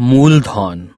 मूलधन।